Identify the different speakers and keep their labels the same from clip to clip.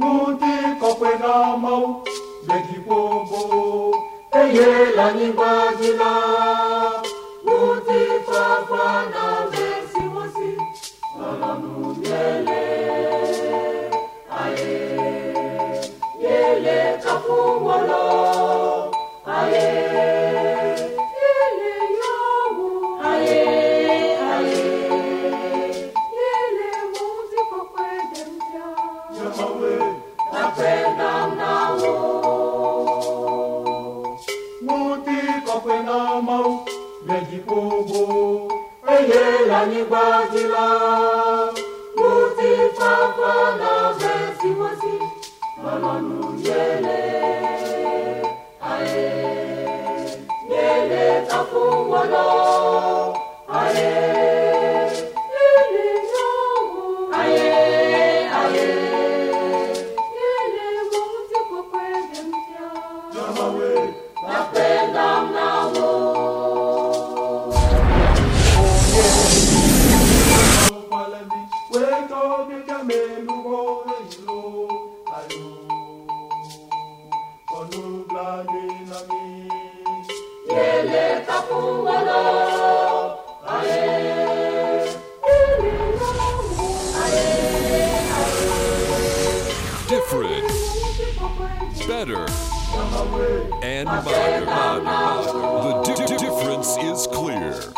Speaker 1: muti kokwe na mau beki pombo eye la nyimba jila muti kokwa na besi wosi. Mama yele aye. Yele kafungolo aye.
Speaker 2: Yele yawo
Speaker 1: aye aye.
Speaker 2: anyị muti
Speaker 1: papa na eziwozi
Speaker 2: nọnọ n'ụyele
Speaker 1: anyị na-eletakwa ụwọlọ anyị
Speaker 3: Different, better, and modern. The di difference is clear.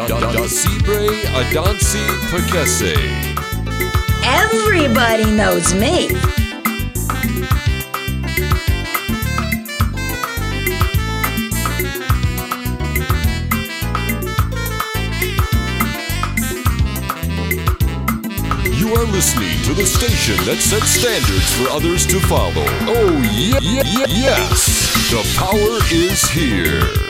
Speaker 4: Asibre Adansi Prekese.
Speaker 5: Everybody knows me.
Speaker 4: You are listening to the station that sets standards for others to follow. Oh, yeah, yeah, yeah, yes. The power is here.